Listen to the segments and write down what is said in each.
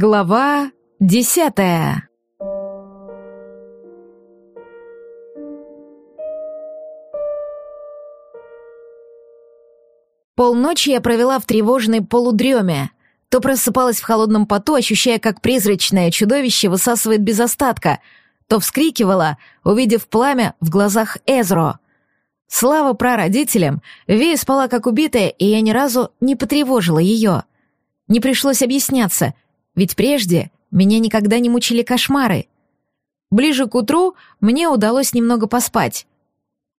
Глава десятая Полночи я провела в тревожной полудреме. То просыпалась в холодном поту, ощущая, как призрачное чудовище высасывает без остатка, то вскрикивала, увидев пламя в глазах Эзро. Слава прародителям, Вея спала как убитая, и я ни разу не потревожила ее. Не пришлось объясняться — ведь прежде меня никогда не мучили кошмары. Ближе к утру мне удалось немного поспать.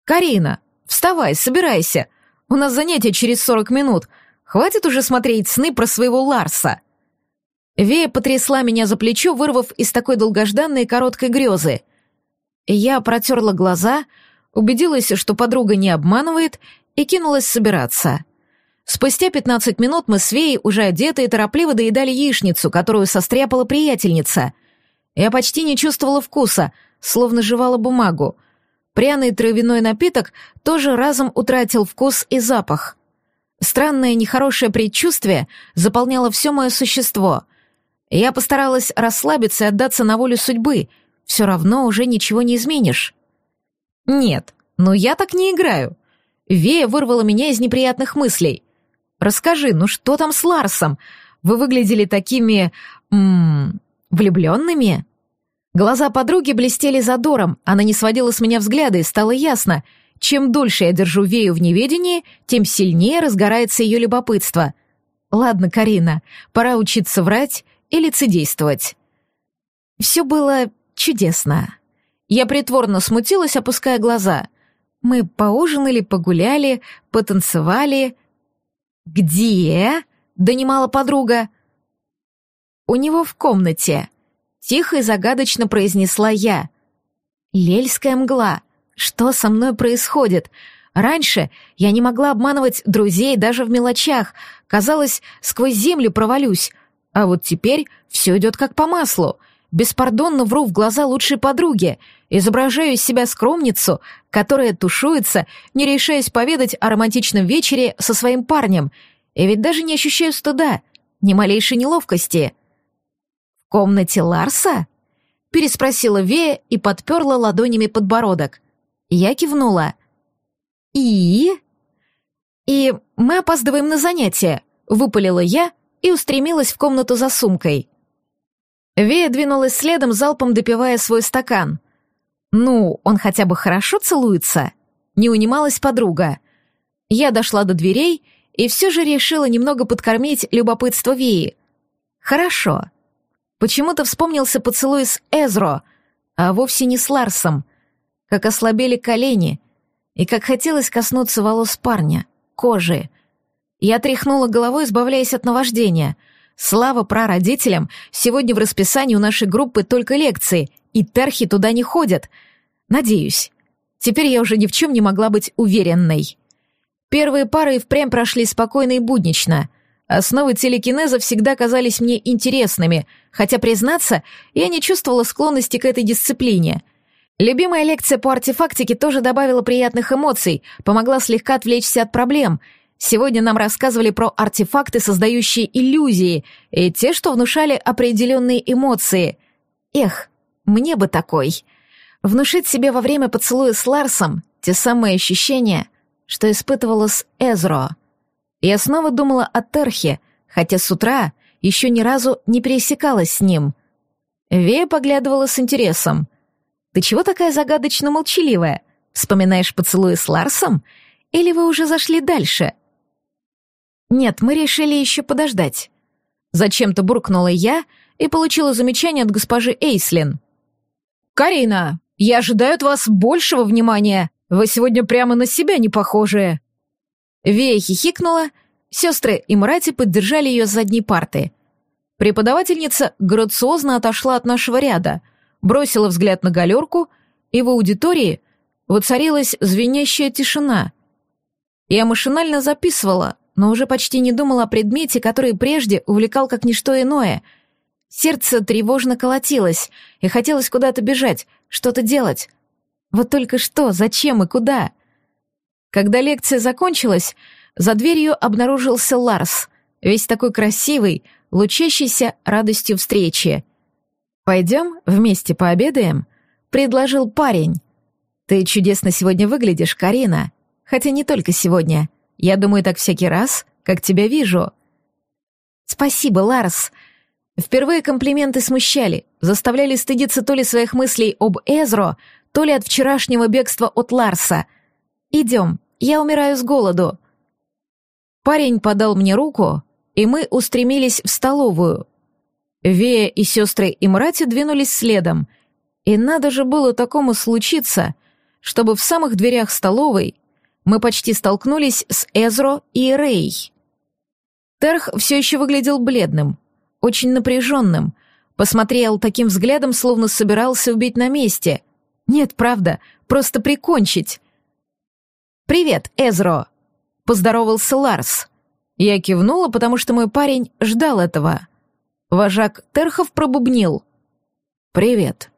«Карина, вставай, собирайся. У нас занятие через сорок минут. Хватит уже смотреть сны про своего Ларса». Вея потрясла меня за плечо, вырвав из такой долгожданной короткой грезы. Я протерла глаза, убедилась, что подруга не обманывает, и кинулась собираться. Спустя 15 минут мы с Веей, уже одетые, торопливо доедали яичницу, которую состряпала приятельница. Я почти не чувствовала вкуса, словно жевала бумагу. Пряный травяной напиток тоже разом утратил вкус и запах. Странное нехорошее предчувствие заполняло все мое существо. Я постаралась расслабиться и отдаться на волю судьбы. Все равно уже ничего не изменишь. Нет, ну я так не играю. Вея вырвала меня из неприятных мыслей. Расскажи, ну что там с Ларсом? Вы выглядели такими... М влюбленными?» Глаза подруги блестели задором, она не сводила с меня взгляда, и стало ясно, чем дольше я держу Вею в неведении, тем сильнее разгорается ее любопытство. «Ладно, Карина, пора учиться врать и лицедействовать». Все было чудесно. Я притворно смутилась, опуская глаза. Мы поужинали, погуляли, потанцевали, «Где?» — донимала подруга. «У него в комнате», — тихо и загадочно произнесла я. «Лельская мгла. Что со мной происходит?» Раньше я не могла обманывать друзей даже в мелочах. Казалось, сквозь землю провалюсь. А вот теперь все идет как по маслу. Беспардонно вру в глаза лучшей подруге. Изображаю из себя скромницу, которая тушуется, не решаясь поведать о романтичном вечере со своим парнем. И ведь даже не ощущаю стыда, ни малейшей неловкости. «В комнате Ларса?» — переспросила Вея и подперла ладонями подбородок. Я кивнула. «И?» «И мы опаздываем на занятия», — выпалила я и устремилась в комнату за сумкой. Вея двинулась следом, залпом допивая свой стакан. «Ну, он хотя бы хорошо целуется?» Не унималась подруга. Я дошла до дверей и все же решила немного подкормить любопытство Веи. «Хорошо». Почему-то вспомнился поцелуй с Эзро, а вовсе не с Ларсом. Как ослабели колени, и как хотелось коснуться волос парня, кожи. Я тряхнула головой, избавляясь от наваждения — Слава прародителям, сегодня в расписании у нашей группы только лекции, и терхи туда не ходят. Надеюсь. Теперь я уже ни в чем не могла быть уверенной. Первые пары и впрямь прошли спокойно и буднично. Основы телекинеза всегда казались мне интересными, хотя, признаться, я не чувствовала склонности к этой дисциплине. Любимая лекция по артефактике тоже добавила приятных эмоций, помогла слегка отвлечься от проблем — Сегодня нам рассказывали про артефакты, создающие иллюзии, и те, что внушали определенные эмоции. Эх, мне бы такой. Внушить себе во время поцелуя с Ларсом те самые ощущения, что испытывала с Эзро. Я снова думала о Терхе, хотя с утра еще ни разу не пересекалась с ним. Вея поглядывала с интересом. «Ты чего такая загадочно молчаливая? Вспоминаешь поцелуи с Ларсом? Или вы уже зашли дальше?» «Нет, мы решили еще подождать». Зачем-то буркнула я и получила замечание от госпожи Эйслин. «Карина, я ожидаю от вас большего внимания. Вы сегодня прямо на себя не похожие». Вея хихикнула, сестры и Мрати поддержали ее с задней парты. Преподавательница грациозно отошла от нашего ряда, бросила взгляд на галерку, и в аудитории воцарилась звенящая тишина. Я машинально записывала, но уже почти не думал о предмете, который прежде увлекал как ничто иное. Сердце тревожно колотилось, и хотелось куда-то бежать, что-то делать. Вот только что, зачем и куда? Когда лекция закончилась, за дверью обнаружился Ларс, весь такой красивый, лучащийся радостью встречи. «Пойдем вместе пообедаем?» — предложил парень. «Ты чудесно сегодня выглядишь, Карина. Хотя не только сегодня. Я думаю, так всякий раз, как тебя вижу». «Спасибо, Ларс», Впервые комплименты смущали, заставляли стыдиться то ли своих мыслей об Эзро, то ли от вчерашнего бегства от Ларса. «Идем, я умираю с голоду». Парень подал мне руку, и мы устремились в столовую. Вея и сестры Имрати двинулись следом, и надо же было такому случиться, чтобы в самых дверях столовой мы почти столкнулись с Эзро и Рей. Терх все еще выглядел бледным, очень напряженным, посмотрел таким взглядом, словно собирался убить на месте. Нет, правда, просто прикончить. «Привет, Эзро!» — поздоровался Ларс. Я кивнула, потому что мой парень ждал этого. Вожак Терхов пробубнил. «Привет!»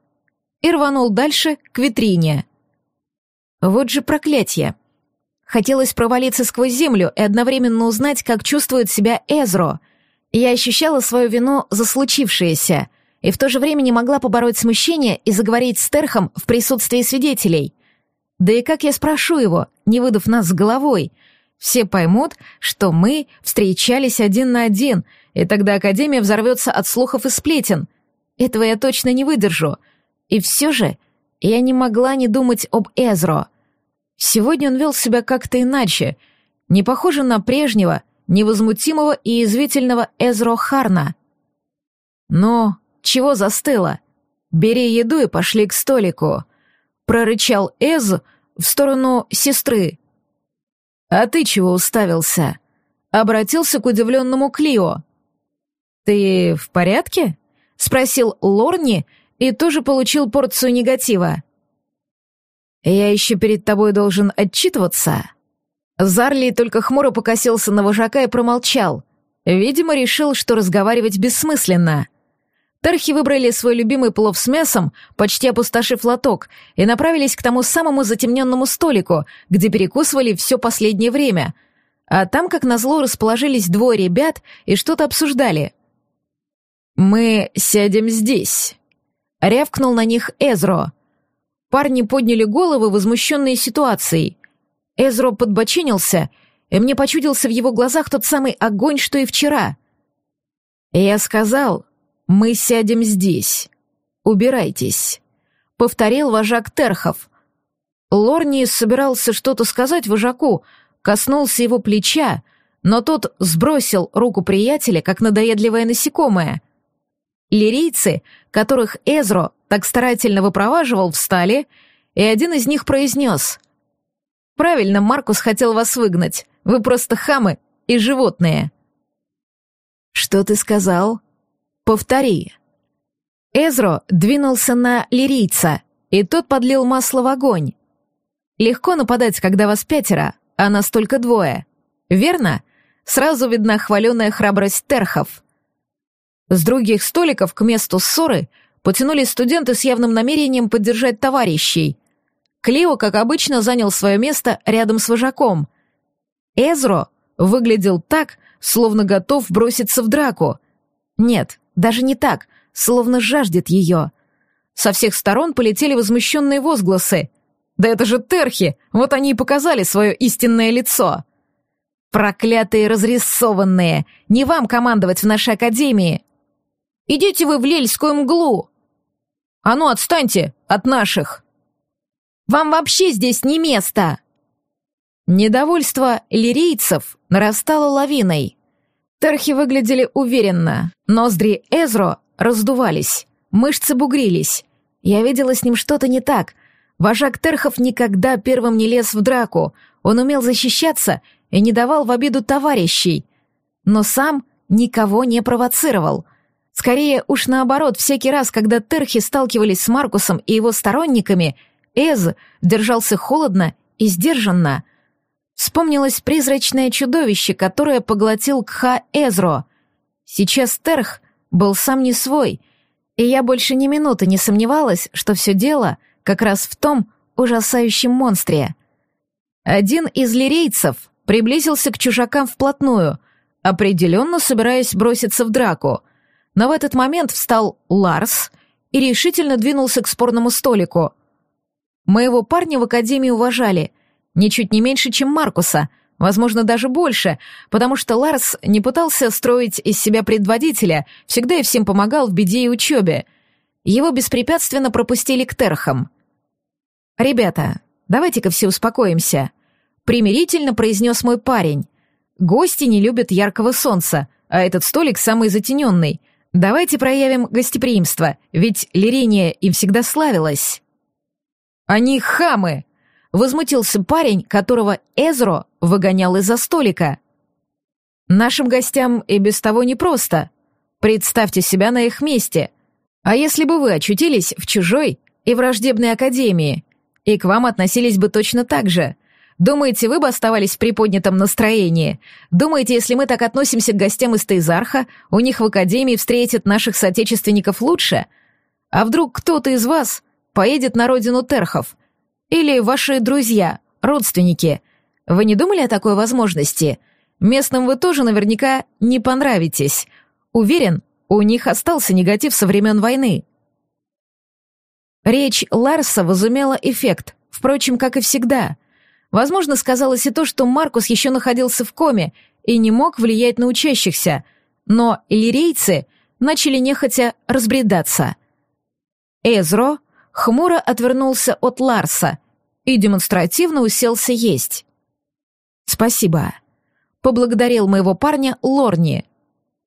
и рванул дальше к витрине. Вот же проклятие. Хотелось провалиться сквозь землю и одновременно узнать, как чувствует себя Эзро — я ощущала свою вину за случившееся и в то же время не могла побороть смущение и заговорить с Терхом в присутствии свидетелей. Да и как я спрошу его, не выдав нас с головой? Все поймут, что мы встречались один на один, и тогда Академия взорвется от слухов и сплетен. Этого я точно не выдержу. И все же я не могла не думать об Эзро. Сегодня он вел себя как-то иначе, не похоже на прежнего — невозмутимого и извительного Эзро Харна. «Ну, чего застыло? Бери еду и пошли к столику», — прорычал Эз в сторону сестры. «А ты чего уставился?» — обратился к удивленному Клио. «Ты в порядке?» — спросил Лорни и тоже получил порцию негатива. «Я еще перед тобой должен отчитываться?» Зарли только хмуро покосился на вожака и промолчал. Видимо, решил, что разговаривать бессмысленно. Терхи выбрали свой любимый плов с мясом, почти опустошив лоток, и направились к тому самому затемненному столику, где перекусывали все последнее время. А там, как назло, расположились двое ребят и что-то обсуждали. «Мы сядем здесь», — рявкнул на них Эзро. Парни подняли головы, возмущенные ситуацией. Эзро подбочинился, и мне почудился в его глазах тот самый огонь, что и вчера. «Я сказал, мы сядем здесь. Убирайтесь», — повторил вожак Терхов. Лорни собирался что-то сказать вожаку, коснулся его плеча, но тот сбросил руку приятеля, как надоедливое насекомое. Лирийцы, которых Эзро так старательно выпроваживал, встали, и один из них произнес — Правильно, Маркус хотел вас выгнать. Вы просто хамы и животные. Что ты сказал? Повтори. Эзро двинулся на лирийца, и тот подлил масло в огонь. Легко нападать, когда вас пятеро, а нас только двое. Верно? Сразу видна хваленая храбрость терхов. С других столиков к месту ссоры потянулись студенты с явным намерением поддержать товарищей — Клео, как обычно, занял свое место рядом с вожаком. Эзро выглядел так, словно готов броситься в драку. Нет, даже не так, словно жаждет ее. Со всех сторон полетели возмущенные возгласы. «Да это же терхи! Вот они и показали свое истинное лицо!» «Проклятые разрисованные! Не вам командовать в нашей академии!» «Идите вы в лельскую мглу!» «А ну, отстаньте от наших!» Вам вообще здесь не место!» Недовольство лирийцев нарастало лавиной. Терхи выглядели уверенно, ноздри Эзро раздувались, мышцы бугрились. Я видела с ним что-то не так. Вожак Терхов никогда первым не лез в драку, он умел защищаться и не давал в обиду товарищей. Но сам никого не провоцировал. Скорее уж наоборот, всякий раз, когда Терхи сталкивались с Маркусом и его сторонниками — Эз держался холодно и сдержанно. Вспомнилось призрачное чудовище, которое поглотил Кха Эзро. Сейчас Терх был сам не свой, и я больше ни минуты не сомневалась, что все дело как раз в том ужасающем монстре. Один из лирейцев приблизился к чужакам вплотную, определенно собираясь броситься в драку. Но в этот момент встал Ларс и решительно двинулся к спорному столику. Моего парня в академии уважали, ничуть не меньше, чем Маркуса, возможно, даже больше, потому что Ларс не пытался строить из себя предводителя, всегда и всем помогал в беде и учебе. Его беспрепятственно пропустили к терхам. «Ребята, давайте-ка все успокоимся», — примирительно произнес мой парень. «Гости не любят яркого солнца, а этот столик самый затененный. Давайте проявим гостеприимство, ведь Лириния им всегда славилась». «Они хамы!» — возмутился парень, которого Эзро выгонял из-за столика. «Нашим гостям и без того непросто. Представьте себя на их месте. А если бы вы очутились в чужой и враждебной академии, и к вам относились бы точно так же?» Думаете, вы бы оставались в приподнятом настроении? Думаете, если мы так относимся к гостям из Тейзарха, у них в Академии встретят наших соотечественников лучше? А вдруг кто-то из вас поедет на родину Терхов? Или ваши друзья, родственники? Вы не думали о такой возможности? Местным вы тоже наверняка не понравитесь. Уверен, у них остался негатив со времен войны. Речь Ларса возымела эффект, впрочем, как и всегда — Возможно, сказалось и то, что Маркус еще находился в коме и не мог влиять на учащихся, но иллирийцы начали нехотя разбредаться. Эзро хмуро отвернулся от Ларса и демонстративно уселся есть. «Спасибо», — поблагодарил моего парня Лорни.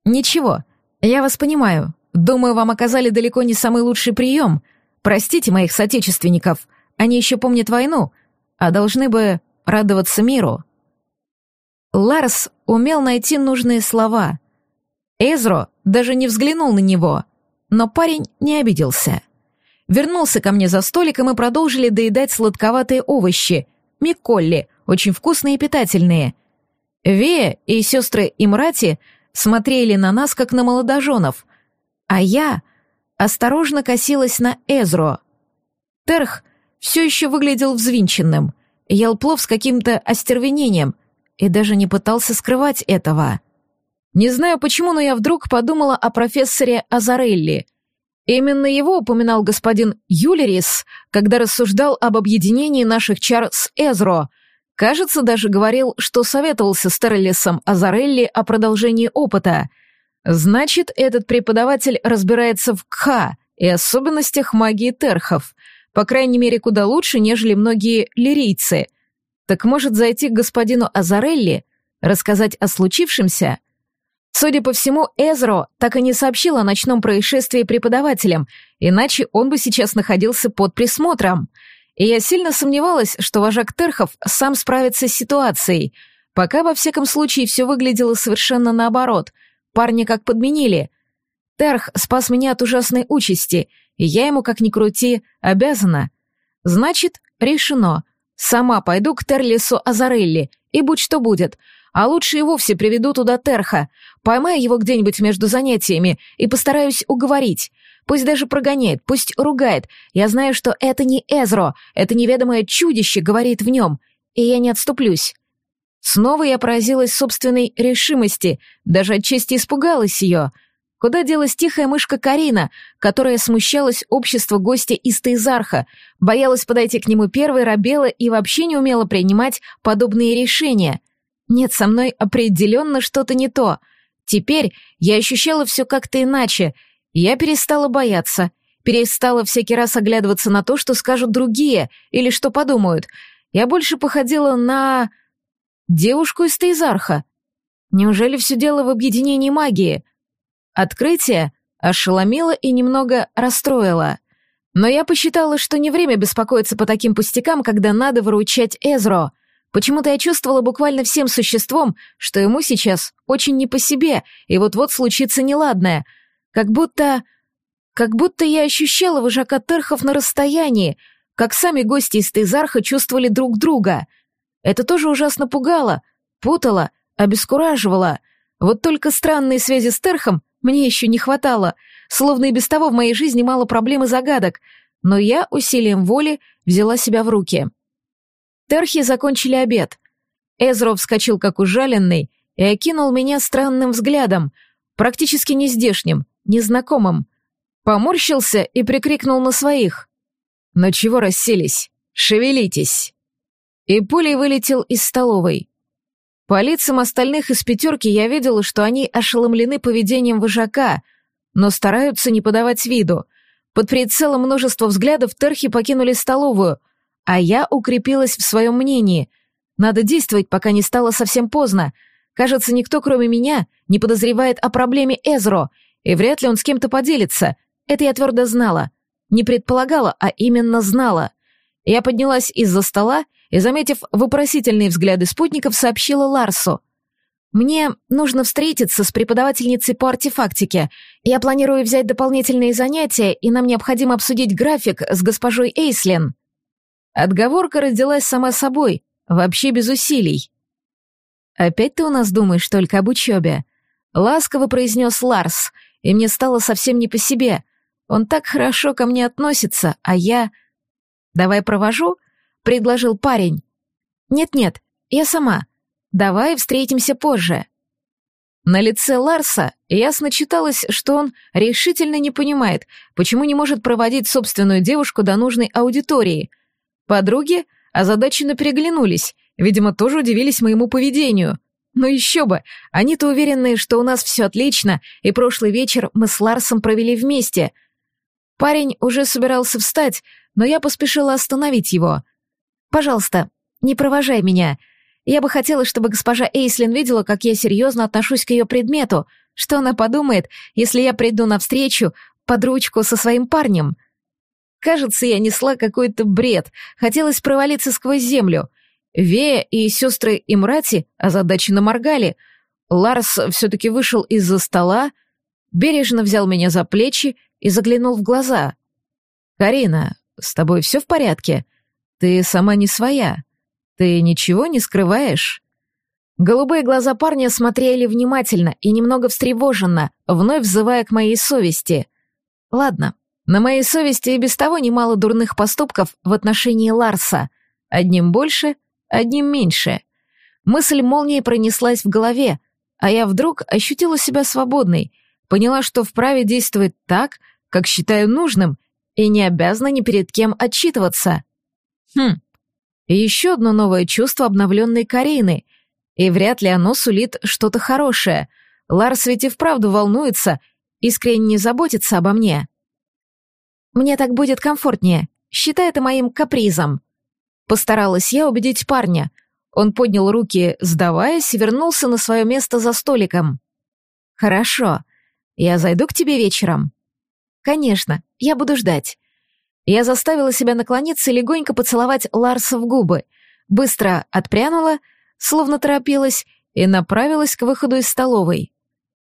«Ничего, я вас понимаю. Думаю, вам оказали далеко не самый лучший прием. Простите моих соотечественников, они еще помнят войну, а должны бы радоваться миру. Ларс умел найти нужные слова. Эзро даже не взглянул на него, но парень не обиделся. Вернулся ко мне за столиком и продолжили доедать сладковатые овощи, миколли, очень вкусные и питательные. Вея и сестры Имрати смотрели на нас, как на молодоженов, а я осторожно косилась на Эзро. Терх все еще выглядел взвинченным, ел плов с каким-то остервенением и даже не пытался скрывать этого. Не знаю почему, но я вдруг подумала о профессоре Азарелли. Именно его упоминал господин Юлерис, когда рассуждал об объединении наших чар с Эзро. Кажется, даже говорил, что советовался с Терлисом Азарелли о продолжении опыта. Значит, этот преподаватель разбирается в Кха и особенностях магии терхов — по крайней мере, куда лучше, нежели многие лирийцы. Так может зайти к господину Азарелли, рассказать о случившемся? Судя по всему, Эзро так и не сообщил о ночном происшествии преподавателям, иначе он бы сейчас находился под присмотром. И я сильно сомневалась, что вожак Терхов сам справится с ситуацией. Пока, во всяком случае, все выглядело совершенно наоборот. Парни как подменили. Терх спас меня от ужасной участи — и я ему, как ни крути, обязана. Значит, решено. Сама пойду к Терлису Азарелли, и будь что будет. А лучше и вовсе приведу туда Терха, поймаю его где-нибудь между занятиями и постараюсь уговорить. Пусть даже прогоняет, пусть ругает. Я знаю, что это не Эзро, это неведомое чудище говорит в нем, и я не отступлюсь. Снова я поразилась собственной решимости, даже отчасти испугалась ее — Куда делась тихая мышка Карина, которая смущалась общества гостя из Тейзарха, боялась подойти к нему первой, робела и вообще не умела принимать подобные решения? Нет, со мной определенно что-то не то. Теперь я ощущала все как-то иначе. Я перестала бояться, перестала всякий раз оглядываться на то, что скажут другие или что подумают. Я больше походила на... девушку из Тейзарха. Неужели все дело в объединении магии? Открытие ошеломило и немного расстроило. Но я посчитала, что не время беспокоиться по таким пустякам, когда надо выручать Эзро. Почему-то я чувствовала буквально всем существом, что ему сейчас очень не по себе, и вот-вот случится неладное. Как будто... Как будто я ощущала вожака Терхов на расстоянии, как сами гости из Тейзарха чувствовали друг друга. Это тоже ужасно пугало, путало, обескураживало. Вот только странные связи с Терхом мне еще не хватало, словно и без того в моей жизни мало проблем и загадок, но я усилием воли взяла себя в руки. Терхи закончили обед. Эзро вскочил как ужаленный и окинул меня странным взглядом, практически нездешним, незнакомым. Поморщился и прикрикнул на своих. «Ну чего расселись? Шевелитесь!» И пулей вылетел из столовой. По лицам остальных из пятерки я видела, что они ошеломлены поведением вожака, но стараются не подавать виду. Под прицелом множества взглядов терхи покинули столовую, а я укрепилась в своем мнении. Надо действовать, пока не стало совсем поздно. Кажется, никто, кроме меня, не подозревает о проблеме Эзро, и вряд ли он с кем-то поделится. Это я твердо знала. Не предполагала, а именно знала. Я поднялась из-за стола и, заметив вопросительные взгляды спутников, сообщила Ларсу. «Мне нужно встретиться с преподавательницей по артефактике. Я планирую взять дополнительные занятия, и нам необходимо обсудить график с госпожой Эйслин». Отговорка родилась сама собой, вообще без усилий. «Опять ты у нас думаешь только об учебе?» — ласково произнес Ларс, и мне стало совсем не по себе. Он так хорошо ко мне относится, а я... «Давай провожу?» — предложил парень. «Нет-нет, я сама. Давай встретимся позже». На лице Ларса ясно читалось, что он решительно не понимает, почему не может проводить собственную девушку до нужной аудитории. Подруги озадаченно переглянулись, видимо, тоже удивились моему поведению. Но еще бы, они-то уверены, что у нас все отлично, и прошлый вечер мы с Ларсом провели вместе. Парень уже собирался встать, но я поспешила остановить его. Пожалуйста, не провожай меня. Я бы хотела, чтобы госпожа Эйслин видела, как я серьезно отношусь к ее предмету. Что она подумает, если я приду навстречу под ручку со своим парнем? Кажется, я несла какой-то бред. Хотелось провалиться сквозь землю. Вея и сестры Имрати озадаченно моргали. Ларс все-таки вышел из-за стола, бережно взял меня за плечи и заглянул в глаза. «Карина, с тобой все в порядке?» Ты сама не своя. Ты ничего не скрываешь?» Голубые глаза парня смотрели внимательно и немного встревоженно, вновь взывая к моей совести. «Ладно, на моей совести и без того немало дурных поступков в отношении Ларса. Одним больше, одним меньше. Мысль молнией пронеслась в голове, а я вдруг ощутила себя свободной, поняла, что вправе действовать так, как считаю нужным, и не обязана ни перед кем отчитываться. Хм. Еще одно новое чувство обновленной Карины. И вряд ли оно сулит что-то хорошее. Ларс ведь и вправду волнуется, искренне заботится обо мне. Мне так будет комфортнее. Считай это моим капризом. Постаралась я убедить парня. Он поднял руки, сдаваясь, и вернулся на свое место за столиком. «Хорошо. Я зайду к тебе вечером?» «Конечно, я буду ждать. Я заставила себя наклониться и легонько поцеловать Ларса в губы, быстро отпрянула, словно торопилась, и направилась к выходу из столовой.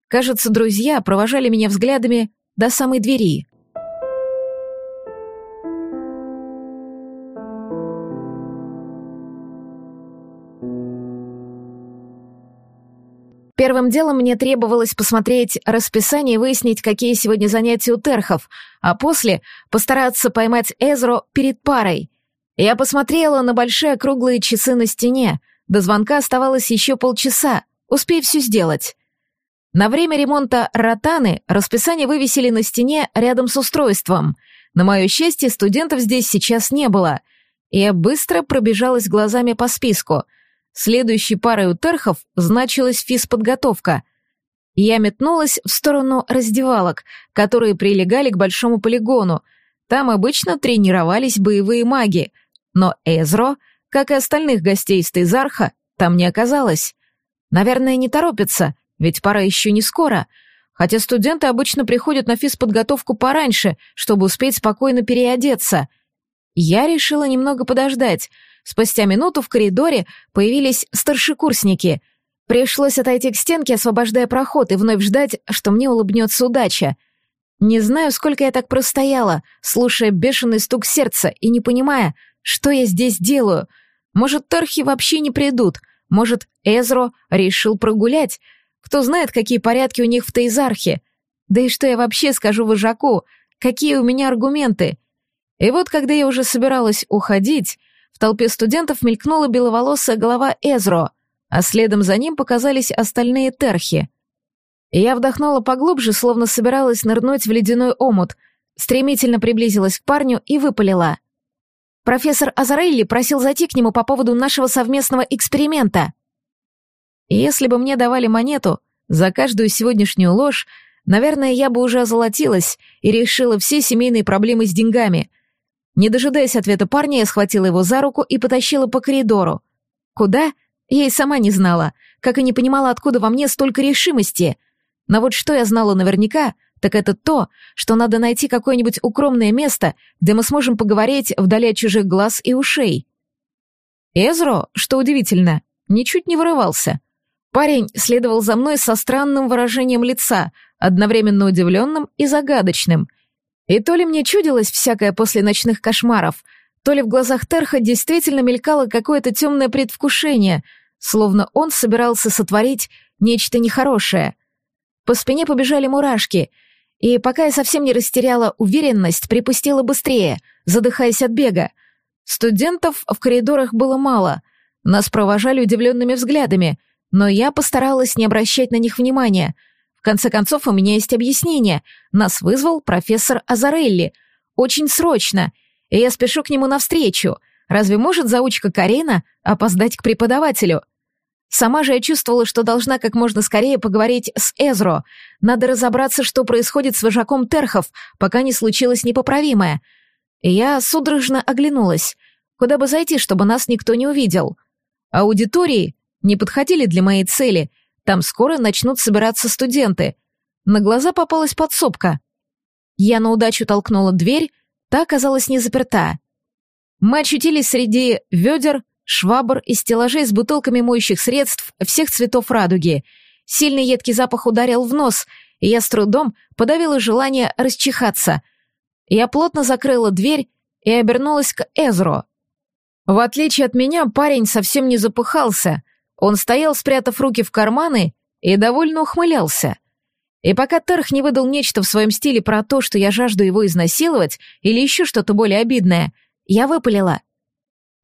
Кажется, друзья провожали меня взглядами до самой двери. Первым делом мне требовалось посмотреть расписание и выяснить, какие сегодня занятия у терхов, а после постараться поймать Эзро перед парой. Я посмотрела на большие круглые часы на стене. До звонка оставалось еще полчаса. Успей все сделать. На время ремонта ротаны расписание вывесили на стене рядом с устройством. На мое счастье, студентов здесь сейчас не было. Я быстро пробежалась глазами по списку — Следующей парой у терхов значилась физподготовка. Я метнулась в сторону раздевалок, которые прилегали к большому полигону. Там обычно тренировались боевые маги, но Эзро, как и остальных гостей из Тейзарха, там не оказалось. Наверное, не торопятся, ведь пора еще не скоро. Хотя студенты обычно приходят на физподготовку пораньше, чтобы успеть спокойно переодеться. Я решила немного подождать — Спустя минуту в коридоре появились старшекурсники. Пришлось отойти к стенке, освобождая проход, и вновь ждать, что мне улыбнется удача. Не знаю, сколько я так простояла, слушая бешеный стук сердца и не понимая, что я здесь делаю. Может, торхи вообще не придут, может, Эзро решил прогулять. Кто знает, какие порядки у них в Тейзархе. Да и что я вообще скажу вожаку? Какие у меня аргументы? И вот, когда я уже собиралась уходить, в толпе студентов мелькнула беловолосая голова Эзро. а следом за ним показались остальные терхи. Я вдохнула поглубже, словно собиралась нырнуть в ледяной омут, стремительно приблизилась к парню и выпалила. «Профессор Азарелли просил зайти к нему по поводу нашего совместного эксперимента». Если бы мне давали монету за каждую сегодняшнюю ложь, наверное, я бы уже озолотилась и решила все семейные проблемы с деньгами. Не дожидаясь ответа парня, я схватила его за руку и потащила по коридору. Куда? Я и сама не знала, как и не понимала, откуда во мне столько решимости. Но вот что я знала наверняка, так это то, что надо найти какое-нибудь укромное место, где мы сможем поговорить вдали от чужих глаз и ушей. Эзро, что удивительно, ничуть не вырывался. Парень следовал за мной со странным выражением лица, одновременно удивленным и загадочным. И то ли мне чудилось всякое после ночных кошмаров, то ли в глазах Терха действительно мелькало какое-то темное предвкушение, словно он собирался сотворить нечто нехорошее. По спине побежали мурашки, и пока я совсем не растеряла уверенность, припустила быстрее, задыхаясь от бега. Студентов в коридорах было мало, нас провожали удивленными взглядами — но я постаралась не обращать на них внимания. Конце концов, у меня есть объяснение. Нас вызвал профессор Азарелли. Очень срочно. И я спешу к нему навстречу. Разве может заучка Карина опоздать к преподавателю? Сама же я чувствовала, что должна как можно скорее поговорить с Эзро. Надо разобраться, что происходит с вожаком Терхов, пока не случилось непоправимое. И я судорожно оглянулась. Куда бы зайти, чтобы нас никто не увидел? Аудитории не подходили для моей цели. Там скоро начнут собираться студенты. На глаза попалась подсобка. Я на удачу толкнула дверь, та оказалась не заперта. Мы очутились среди ведер, швабр и стеллажей с бутылками моющих средств всех цветов радуги. Сильный едкий запах ударил в нос, и я с трудом подавила желание расчихаться. Я плотно закрыла дверь и обернулась к Эзро. В отличие от меня, парень совсем не запыхался — он стоял, спрятав руки в карманы, и довольно ухмылялся. И пока Терх не выдал нечто в своем стиле про то, что я жажду его изнасиловать, или еще что-то более обидное, я выпалила.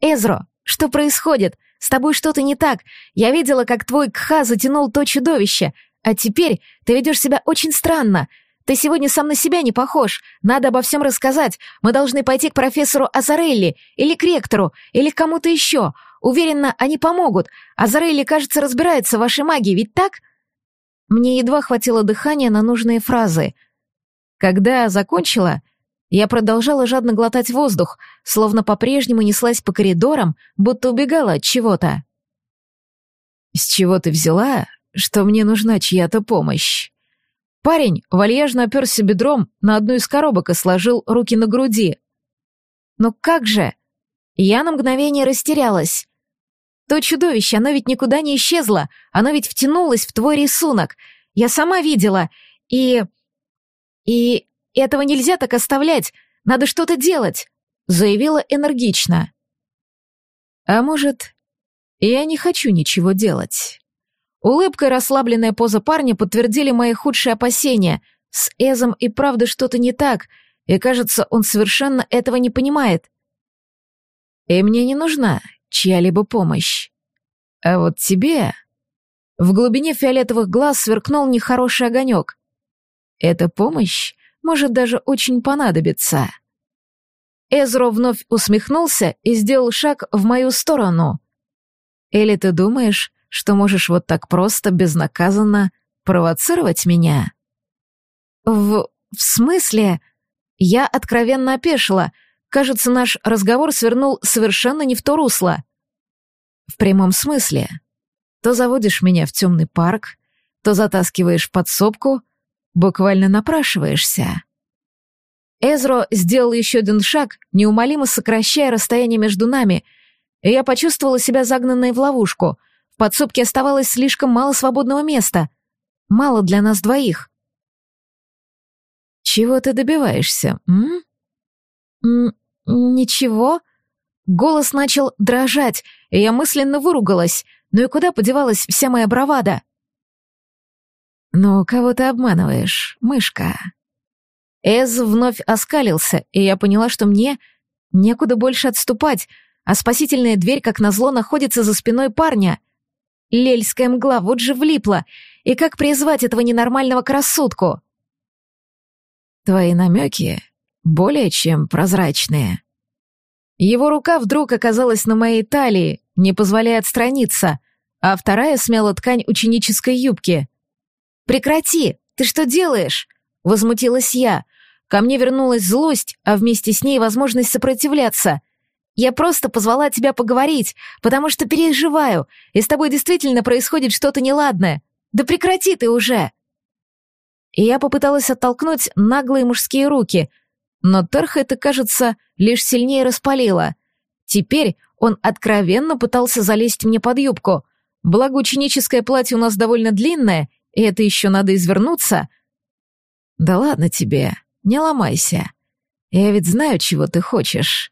«Эзро, что происходит? С тобой что-то не так. Я видела, как твой Кха затянул то чудовище, а теперь ты ведешь себя очень странно. Ты сегодня сам на себя не похож. Надо обо всем рассказать. Мы должны пойти к профессору Азарелли, или к ректору, или к кому-то еще. Уверена, они помогут. А Зарейли, кажется, разбирается в вашей магии, ведь так? Мне едва хватило дыхания на нужные фразы. Когда закончила, я продолжала жадно глотать воздух, словно по-прежнему неслась по коридорам, будто убегала от чего-то. «С чего ты взяла, что мне нужна чья-то помощь?» Парень вальяжно оперся бедром на одну из коробок и сложил руки на груди. «Ну как же?» Я на мгновение растерялась. То чудовище, оно ведь никуда не исчезло, оно ведь втянулось в твой рисунок. Я сама видела. И... И этого нельзя так оставлять. Надо что-то делать, заявила энергично. А может, я не хочу ничего делать. Улыбка и расслабленная поза парня подтвердили мои худшие опасения. С Эзом и правда что-то не так, и, кажется, он совершенно этого не понимает. И мне не нужна чья-либо помощь. А вот тебе...» В глубине фиолетовых глаз сверкнул нехороший огонек. «Эта помощь может даже очень понадобиться». Эзро вновь усмехнулся и сделал шаг в мою сторону. «Или ты думаешь, что можешь вот так просто, безнаказанно провоцировать меня?» «В... в смысле?» Я откровенно опешила — Кажется, наш разговор свернул совершенно не в то русло. В прямом смысле. То заводишь меня в темный парк, то затаскиваешь в подсобку, буквально напрашиваешься. Эзро сделал еще один шаг, неумолимо сокращая расстояние между нами, и я почувствовала себя загнанной в ловушку. В подсобке оставалось слишком мало свободного места. Мало для нас двоих. «Чего ты добиваешься, м?» «М «Ничего?» Голос начал дрожать, и я мысленно выругалась. Ну и куда подевалась вся моя бравада? «Ну, кого ты обманываешь, мышка?» Эз вновь оскалился, и я поняла, что мне некуда больше отступать, а спасительная дверь, как назло, находится за спиной парня. Лельская мгла, вот же влипла. И как призвать этого ненормального красотку? Твои намеки более чем прозрачные. Его рука вдруг оказалась на моей талии, не позволяя отстраниться, а вторая смяла ткань ученической юбки. «Прекрати! Ты что делаешь?» — возмутилась я. Ко мне вернулась злость, а вместе с ней возможность сопротивляться. «Я просто позвала тебя поговорить, потому что переживаю, и с тобой действительно происходит что-то неладное. Да прекрати ты уже!» И я попыталась оттолкнуть наглые мужские руки, но Терха это, кажется, лишь сильнее распалило. Теперь он откровенно пытался залезть мне под юбку. Благо ученическое платье у нас довольно длинное, и это еще надо извернуться. Да ладно тебе, не ломайся. Я ведь знаю, чего ты хочешь.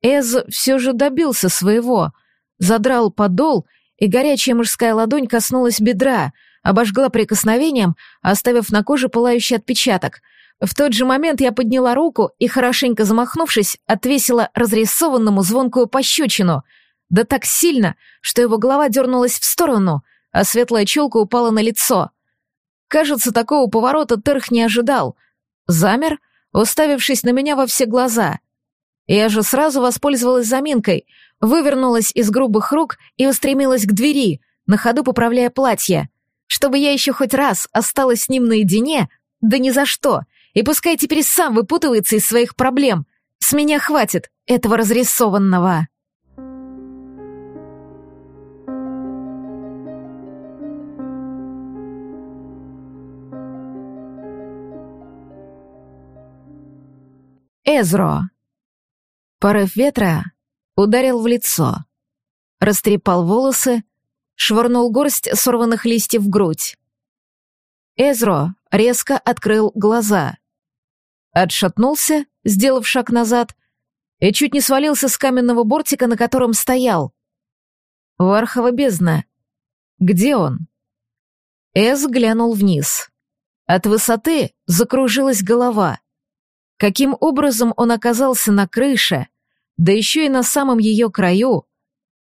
Эз все же добился своего. Задрал подол, и горячая мужская ладонь коснулась бедра, обожгла прикосновением, оставив на коже пылающий отпечаток — в тот же момент я подняла руку и, хорошенько замахнувшись, отвесила разрисованному звонкую пощечину. Да так сильно, что его голова дернулась в сторону, а светлая челка упала на лицо. Кажется, такого поворота Терх не ожидал. Замер, уставившись на меня во все глаза. Я же сразу воспользовалась заминкой, вывернулась из грубых рук и устремилась к двери, на ходу поправляя платье. Чтобы я еще хоть раз осталась с ним наедине, да ни за что — и пускай теперь сам выпутывается из своих проблем. С меня хватит этого разрисованного. Эзро. Порыв ветра ударил в лицо. Растрепал волосы, швырнул горсть сорванных листьев в грудь. Эзро резко открыл глаза отшатнулся, сделав шаг назад, и чуть не свалился с каменного бортика, на котором стоял. Вархова бездна. Где он? Эс глянул вниз. От высоты закружилась голова. Каким образом он оказался на крыше, да еще и на самом ее краю,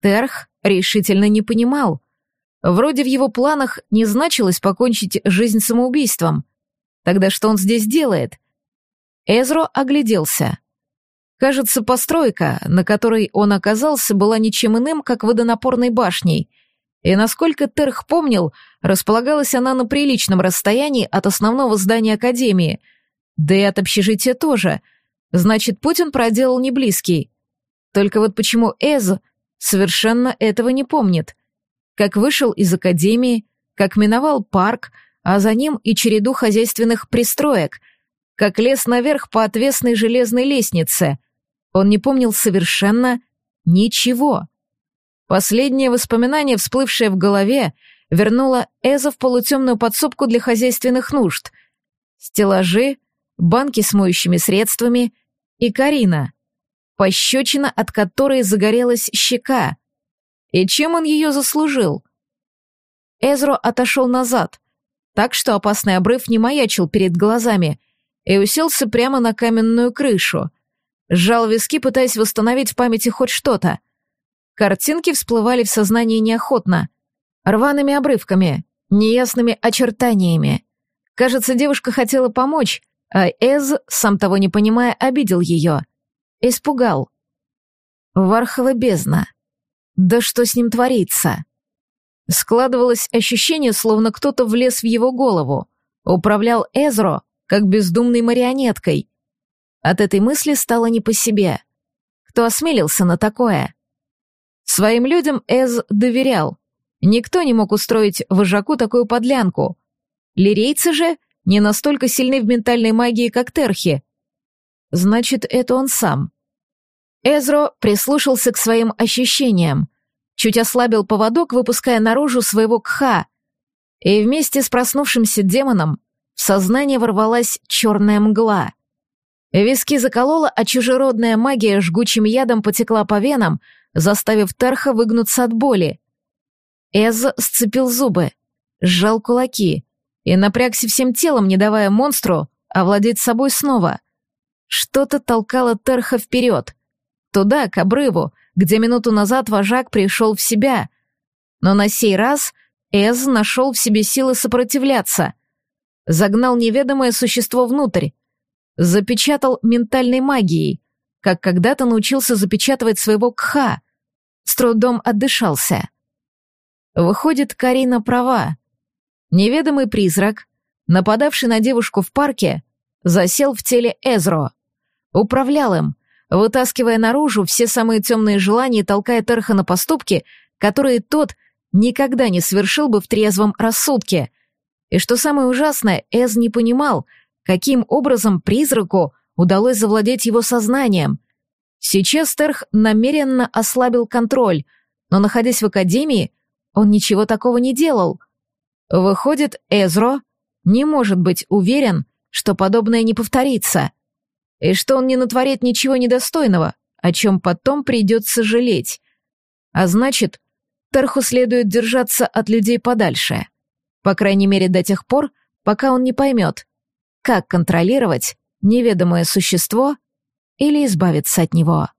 Терх решительно не понимал. Вроде в его планах не значилось покончить жизнь самоубийством. Тогда что он здесь делает? Эзро огляделся. Кажется, постройка, на которой он оказался, была ничем иным, как водонапорной башней, и, насколько Терх помнил, располагалась она на приличном расстоянии от основного здания Академии, да и от общежития тоже. Значит, путь он проделал не близкий. Только вот почему Эз совершенно этого не помнит. Как вышел из Академии, как миновал парк, а за ним и череду хозяйственных пристроек — как лез наверх по отвесной железной лестнице. Он не помнил совершенно ничего. Последнее воспоминание, всплывшее в голове, вернуло Эза в полутемную подсобку для хозяйственных нужд. Стеллажи, банки с моющими средствами и Карина. Пощечина, от которой загорелась щека. И чем он ее заслужил? Эзро отошел назад, так что опасный обрыв не маячил перед глазами — и уселся прямо на каменную крышу. Сжал виски, пытаясь восстановить в памяти хоть что-то. Картинки всплывали в сознании неохотно, рваными обрывками, неясными очертаниями. Кажется, девушка хотела помочь, а Эз, сам того не понимая, обидел ее. Испугал. Вархова бездна. Да что с ним творится? Складывалось ощущение, словно кто-то влез в его голову, управлял Эзро, как бездумной марионеткой. От этой мысли стало не по себе. Кто осмелился на такое? Своим людям Эз доверял. Никто не мог устроить вожаку такую подлянку. Лирейцы же не настолько сильны в ментальной магии, как Терхи. Значит, это он сам. Эзро прислушался к своим ощущениям, чуть ослабил поводок, выпуская наружу своего кха, и вместе с проснувшимся демоном в сознание ворвалась черная мгла. Виски заколола, а чужеродная магия жгучим ядом потекла по венам, заставив Терха выгнуться от боли. Эз сцепил зубы, сжал кулаки и напрягся всем телом, не давая монстру овладеть собой снова. Что-то толкало Терха вперед, туда, к обрыву, где минуту назад вожак пришел в себя. Но на сей раз Эз нашел в себе силы сопротивляться. Загнал неведомое существо внутрь. Запечатал ментальной магией, как когда-то научился запечатывать своего кха. С трудом отдышался. Выходит, Карина права. Неведомый призрак, нападавший на девушку в парке, засел в теле Эзро. Управлял им, вытаскивая наружу все самые темные желания и толкая Терха на поступки, которые тот никогда не совершил бы в трезвом рассудке. И что самое ужасное, Эз не понимал, каким образом призраку удалось завладеть его сознанием. Сейчас Терх намеренно ослабил контроль, но, находясь в Академии, он ничего такого не делал. Выходит, Эзро не может быть уверен, что подобное не повторится, и что он не натворит ничего недостойного, о чем потом придется жалеть. А значит, Тарху следует держаться от людей подальше, по крайней мере до тех пор, пока он не поймет, как контролировать неведомое существо или избавиться от него.